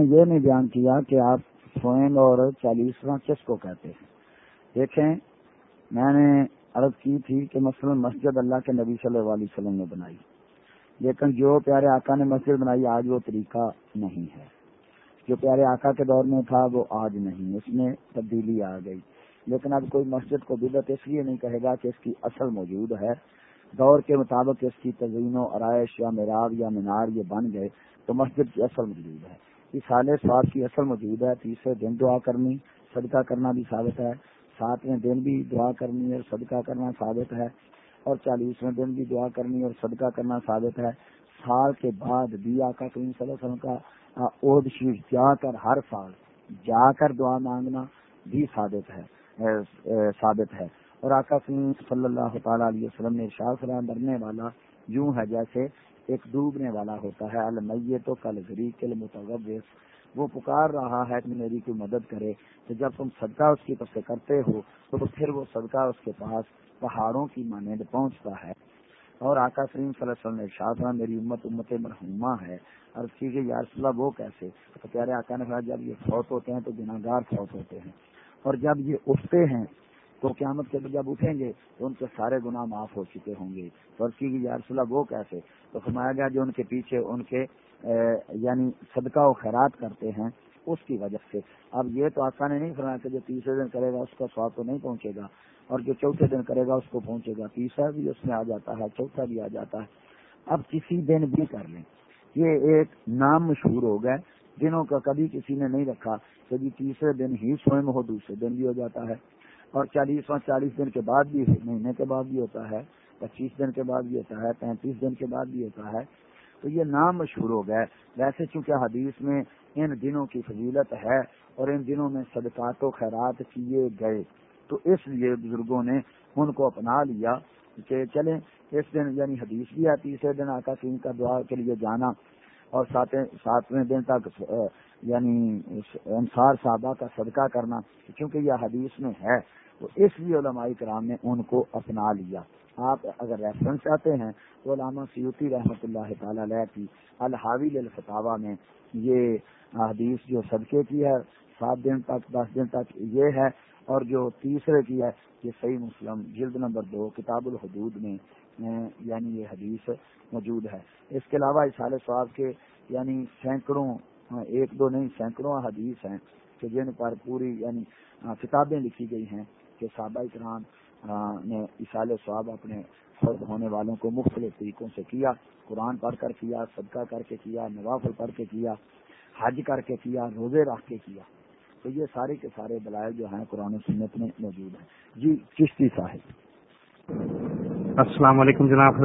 نے یہ نہیں بیان کیا کہ آپ سوئم اور چالیسواں کس کو کہتے ہیں؟ دیکھیں، میں نے عرض کی تھی کہ مثلا مسجد اللہ کے نبی صلی اللہ علیہ وسلم نے بنائی۔ لیکن جو پیارے آقا نے مسجد بنائی، آج وہ طریقہ نہیں ہے۔ جو پیارے آقا کے دور میں تھا، وہ آج نہیں اس میں تبدیلی آ گئی۔ لیکن اب کوئی مسجد کو بدت اس لیے نہیں کہے گا کہ اس کی اصل موجود ہے۔ دور کے مطابق اس کی تزئین و آرائش یا معراب یا مینار یہ بن گئے تو مسجد کی اصل موجود ہے۔ اس سال سواد کی اصل موجود ہے، تیسرے دن دعا کرنی، صدقہ کرنا بھی ثابت ہے۔ ساتویں دن بھی دعا کرنی اور صدقہ کرنا ثابت ہے۔ اور چالیسویں دن بھی دعا کرنی اور صدقہ کرنا ثابت ہے۔ سال کے بعد بھی آقا کریم صلی اللہ علیہ وسلم کا عہد شیف جا کر ہر سال جا کر دعا مانگنا بھی ثابت ہے ثابت ہے۔ اور آقا کریم صلی اللہ تعالی علیہ وسلم نے ارشاد فرمایا، مرنے والا یوں ہے جیسے ایک ڈوبنے والا ہوتا ہے المیہ تو کل غریب کے وہ پکار رہا ہے کہ میری کوئی مدد کرے۔ تو جب تم صدقہ اس کی طرف سے کرتے ہو، تو پھر وہ صدقہ اس کے پاس پہاڑوں کی مانند پہنچتا ہے۔ اور آقا کریم صلی اللہ علیہ وسلم نے ارشاد میری امت امت مرحوما ہے۔ اور اس کی یار وہ کیسے؟ تو پیارے آقا نے کہا جب یہ فوت ہوتے ہیں تو گناگار فوت ہوتے ہیں۔ اور جب یہ اٹھتے ہیں تو قیامت کے جب اٹھیں گے تو ان کے سارے گناہ معاف ہو چکے ہوں گے۔ تو کی یارسلہ وہ کیسے؟ تو فرمایا گیا جو ان کے پیچھے ان کے یعنی صدقہ و خیرات کرتے ہیں، اس کی وجہ سے۔ اب یہ تو آسان نہیں فرمایا کہ جو تیسرے دن کرے گا اس کا سواد تو نہیں پہنچے گا، اور جو چوتھے دن کرے گا اس کو پہنچے گا۔ تیسرا بھی اس میں آ جاتا ہے، چوتھا بھی آ جاتا ہے۔ اب کسی دن بھی کر لیں۔ یہ ایک نام مشہور ہو گئے دنوں کا کبھی کسی نے نہیں رکھا کبھی جی تیسرے دن ہی سوئم ہو، دوسرے دن بھی ہو جاتا ہے۔ اور چالیسواں چالیس دن کے بعد بھی مہینے کے بعد بھی ہوتا ہے، پچیس دن کے بعد بھی ہوتا ہے، پینتیس دن کے بعد بھی ہوتا ہے۔ تو یہ نام مشہور ہو گئے ویسے چونکہ حدیث میں ان دنوں کی فضیلت ہے اور ان دنوں میں صدقات و خیرات کیے گئے، تو اس لیے بزرگوں نے ان کو اپنا لیا کہ چلیں، اس دن یعنی حدیث بھی ہے، تیسرے دن آکا سین کا دعا کے لیے جانا اور ساتویں دن تک یعنی انصار صحابہ کا صدقہ کرنا کیونکہ یہ حدیث میں ہے، تو اس لیے علماء کرام نے ان کو اپنا لیا۔ آپ اگر ریفرنس چاہتے ہیں، تو علامہ سیوتی رحمۃ اللہ تعالی علیہ کی الحاوی الفتاوا میں یہ حدیث جو صدقے کی ہے، سات دن تک، دس دن تک یہ ہے، اور جو تیسرے کی ہے یہ صحیح مسلم جلد نمبر دو، کتاب الحدود میں یعنی یہ حدیث موجود ہے۔ اس کے علاوہ اسال صاحب کے یعنی سینکڑوں ایک دو نہیں، سینکڑوں حدیث ہیں کہ جن پر پوری یعنی کتابیں لکھی گئی ہیں کہ صحابہ کرام نے اشال صحاب اپنے فرد ہونے والوں کو مختلف طریقوں سے کیا، قرآن پڑھ کر کیا، صدقہ کر کے کیا، نوافل پڑھ کے کیا، حج کر کے کیا، روزے رکھ کے کیا۔ تو یہ سارے کے سارے دلائل جو ہیں قرآن سنت میں موجود ہیں۔ جی چشتی صاحب۔ السلام علیکم جناب